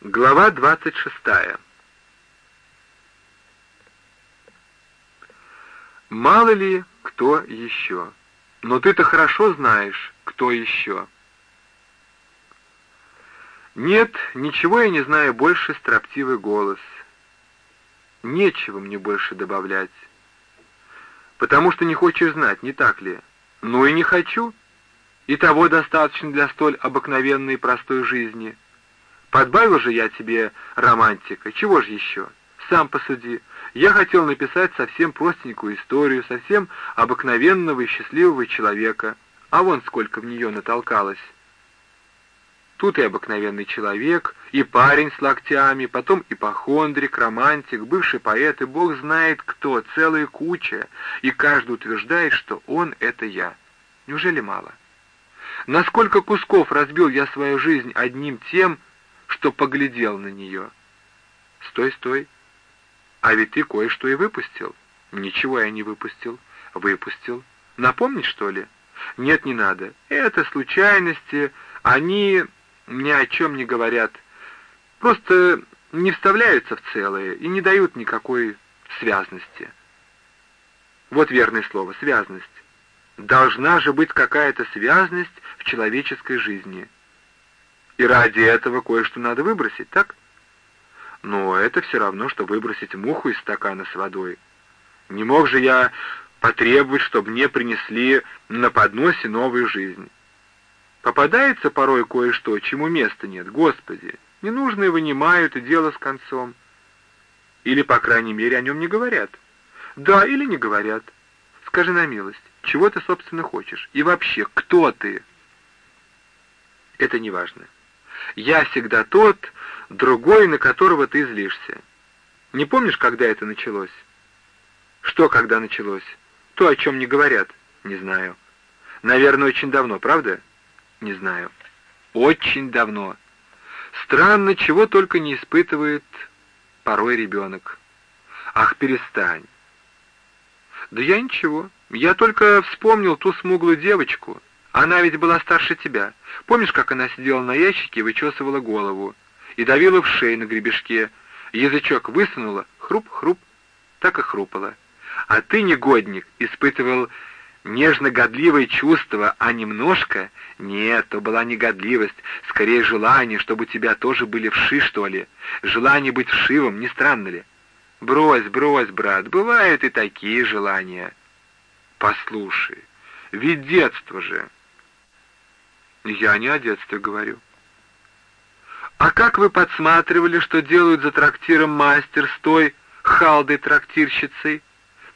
Глава двадцать шестая. Мало ли кто еще. Но ты-то хорошо знаешь, кто еще. Нет, ничего я не знаю больше, строптивый голос. Нечего мне больше добавлять. Потому что не хочешь знать, не так ли? Ну и не хочу. И того достаточно для столь обыкновенной и простой жизни. Подбавил же я тебе романтика, чего же еще? Сам посуди. Я хотел написать совсем простенькую историю, совсем обыкновенного и счастливого человека, а вон сколько в нее натолкалось. Тут и обыкновенный человек, и парень с локтями, потом ипохондрик, романтик, бывший поэт, и бог знает кто, целая куча, и каждый утверждает, что он — это я. Неужели мало? Насколько кусков разбил я свою жизнь одним тем, что поглядел на нее? Стой, стой. А ведь ты кое-что и выпустил. Ничего я не выпустил. Выпустил. Напомнить, что ли? Нет, не надо. Это случайности. Они ни о чем не говорят. Просто не вставляются в целое и не дают никакой связности. Вот верное слово — связность. Должна же быть какая-то связность в человеческой жизни. И ради этого кое-что надо выбросить, так? Но это все равно, что выбросить муху из стакана с водой. Не мог же я потребовать, чтобы мне принесли на подносе новую жизнь. Попадается порой кое-что, чему места нет. Господи, ненужные вынимают, и дело с концом. Или, по крайней мере, о нем не говорят. Да, или не говорят. Скажи на милость, чего ты, собственно, хочешь? И вообще, кто ты? Это не важно. Я всегда тот, другой, на которого ты злишься. Не помнишь, когда это началось? Что, когда началось? То, о чем не говорят? Не знаю. Наверное, очень давно, правда? Не знаю. Очень давно. Странно, чего только не испытывает порой ребенок. Ах, перестань. Да я ничего. Я только вспомнил ту смуглую девочку. Она ведь была старше тебя. Помнишь, как она сидела на ящике и вычесывала голову? И давила в шею на гребешке. Язычок высунула, хруп-хруп, так и хрупала. А ты, негодник, испытывал нежно-годливое чувство, а немножко... Нет, то была не годливость, скорее желание, чтобы у тебя тоже были вши, что ли. Желание быть вшивым, не странно ли? Брось, брось, брат, бывают и такие желания. Послушай, ведь детство же... Я не о детстве говорю. А как вы подсматривали, что делают за трактиром мастер с той халдой-трактирщицей?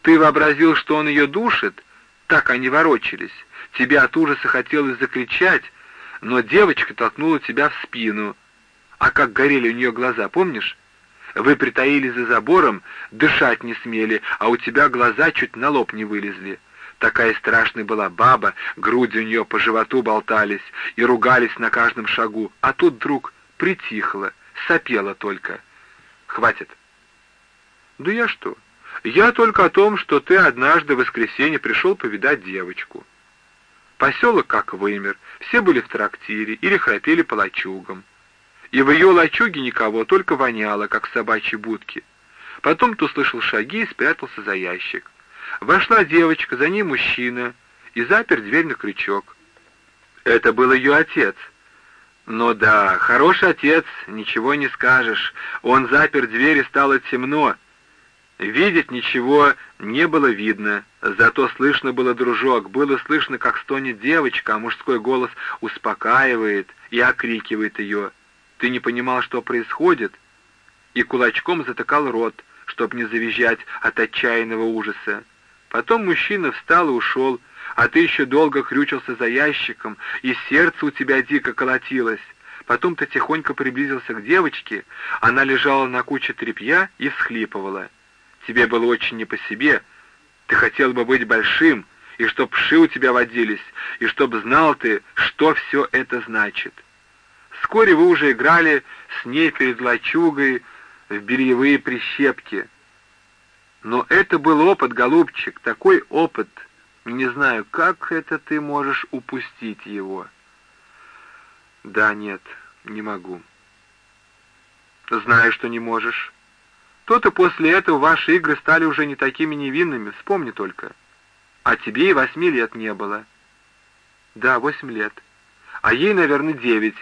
Ты вообразил, что он ее душит? Так они ворочались. Тебе от ужаса хотелось закричать, но девочка толкнула тебя в спину. А как горели у нее глаза, помнишь? Вы притаились за забором, дышать не смели, а у тебя глаза чуть на лоб не вылезли. Такая страшная была баба, груди у нее по животу болтались и ругались на каждом шагу, а тут вдруг притихла, сопела только. Хватит. Да я что? Я только о том, что ты однажды в воскресенье пришел повидать девочку. Поселок как вымер, все были в трактире или храпели по лачугам. И в ее лачуге никого, только воняло, как в собачьей будке. Потом ты услышал шаги и спрятался за ящик. Вошла девочка, за ней мужчина, и запер дверь на крючок. Это был ее отец. Ну да, хороший отец, ничего не скажешь. Он запер дверь, и стало темно. Видеть ничего не было видно, зато слышно было дружок, было слышно, как стонет девочка, а мужской голос успокаивает и окрикивает ее. Ты не понимал, что происходит, и кулачком затыкал рот, чтоб не завизжать от отчаянного ужаса. Потом мужчина встал и ушел, а ты еще долго хрючился за ящиком, и сердце у тебя дико колотилось. Потом ты тихонько приблизился к девочке, она лежала на куче тряпья и всхлипывала. Тебе было очень не по себе, ты хотел бы быть большим, и чтоб ши у тебя водились, и чтоб знал ты, что все это значит. Вскоре вы уже играли с ней перед лачугой в бельевые прищепки — но это был опыт, голубчик, такой опыт. Не знаю, как это ты можешь упустить его. Да, нет, не могу. Знаю, что не можешь. То-то после этого ваши игры стали уже не такими невинными, вспомни только. А тебе и восьми лет не было. Да, восемь лет. А ей, наверное, девять.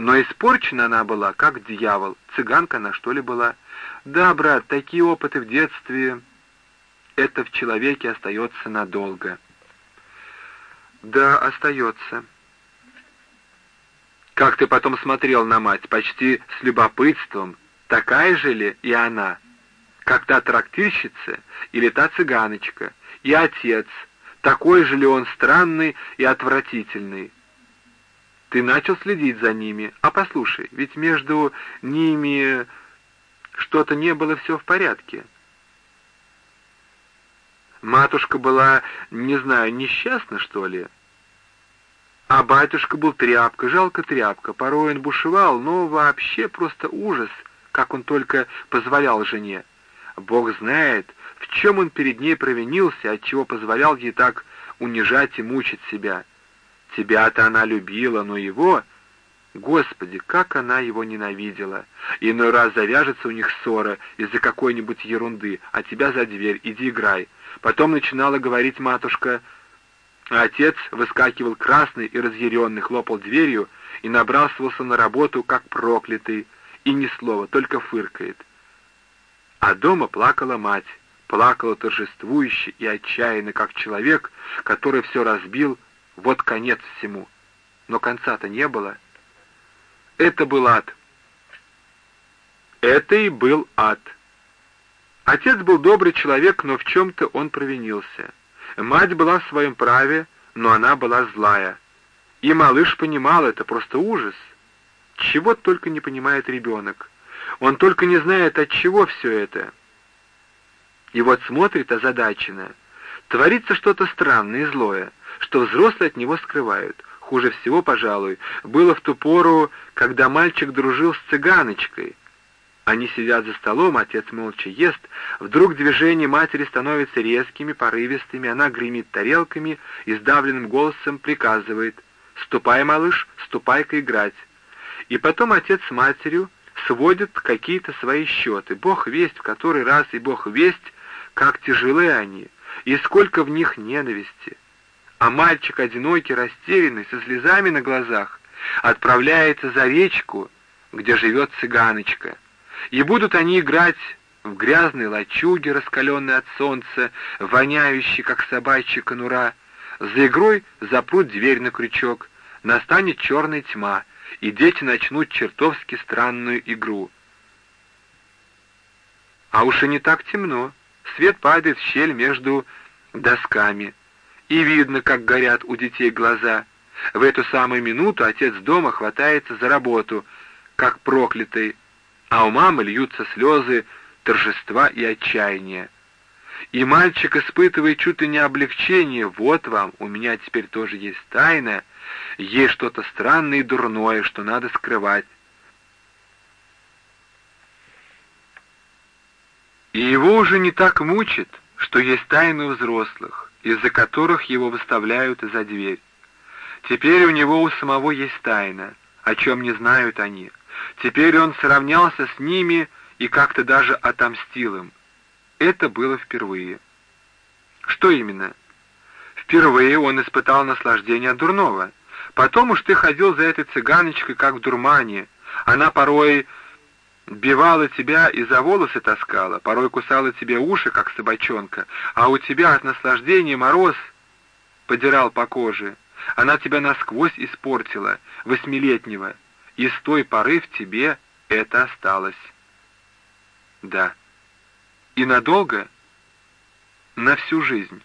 Но испорчена она была, как дьявол. Цыганка она, что ли, была? Да, брат, такие опыты в детстве... Это в человеке остается надолго. Да, остается. Как ты потом смотрел на мать, почти с любопытством, такая же ли и она, как та трактирщица или та цыганочка, и отец, такой же ли он странный и отвратительный. Ты начал следить за ними, а послушай, ведь между ними что-то не было все в порядке. Матушка была, не знаю, несчастна, что ли? А батюшка был тряпка, жалко тряпка. Порой он бушевал, но вообще просто ужас, как он только позволял жене. Бог знает, в чем он перед ней провинился, отчего позволял ей так унижать и мучить себя. Тебя-то она любила, но его... Господи, как она его ненавидела! Иной раз завяжется у них ссора из-за какой-нибудь ерунды, а тебя за дверь, иди играй. Потом начинала говорить матушка, а отец выскакивал красный и разъяренный, хлопал дверью и набрасывался на работу, как проклятый, и ни слова, только фыркает. А дома плакала мать, плакала торжествующе и отчаянно, как человек, который все разбил, вот конец всему. Но конца-то не было. Это был ад. Это и был ад. Отец был добрый человек, но в чем-то он провинился. Мать была в своем праве, но она была злая. И малыш понимал это, просто ужас. Чего только не понимает ребенок. Он только не знает, от чего все это. И вот смотрит озадаченно. Творится что-то странное и злое, что взрослые от него скрывают. Хуже всего, пожалуй, было в ту пору, когда мальчик дружил с цыганочкой, они сидят за столом, отец молча ест. Вдруг движения матери становятся резкими, порывистыми. Она гремит тарелками и сдавленным голосом приказывает «Ступай, малыш, ступай-ка играть». И потом отец с матерью сводят какие-то свои счеты. Бог весть в который раз, и Бог весть, как тяжелы они, и сколько в них ненависти. А мальчик одинокий, растерянный, со слезами на глазах, отправляется за речку, где живет цыганочка — и будут они играть в грязной лачуге, раскаленной от солнца, воняющей, как собачья конура. За игрой запрут дверь на крючок, настанет черная тьма, и дети начнут чертовски странную игру. А уж и не так темно. Свет падает в щель между досками, и видно, как горят у детей глаза. В эту самую минуту отец дома хватается за работу, как проклятый, а у мамы льются слезы торжества и отчаяния. И мальчик испытывает чуть ли не облегчение. Вот вам, у меня теперь тоже есть тайна, есть что-то странное и дурное, что надо скрывать. И его уже не так мучит, что есть тайны взрослых, из-за которых его выставляют за дверь. Теперь у него у самого есть тайна, о чем не знают они. Теперь он сравнялся с ними и как-то даже отомстил им. Это было впервые. Что именно? Впервые он испытал наслаждение от дурного. Потом уж ты ходил за этой цыганочкой, как в дурмане. Она порой бивала тебя и за волосы таскала, порой кусала тебе уши, как собачонка, а у тебя от наслаждения мороз подирал по коже. Она тебя насквозь испортила, восьмилетнего и с той поры в тебе это осталось. Да. И надолго? На всю жизнь.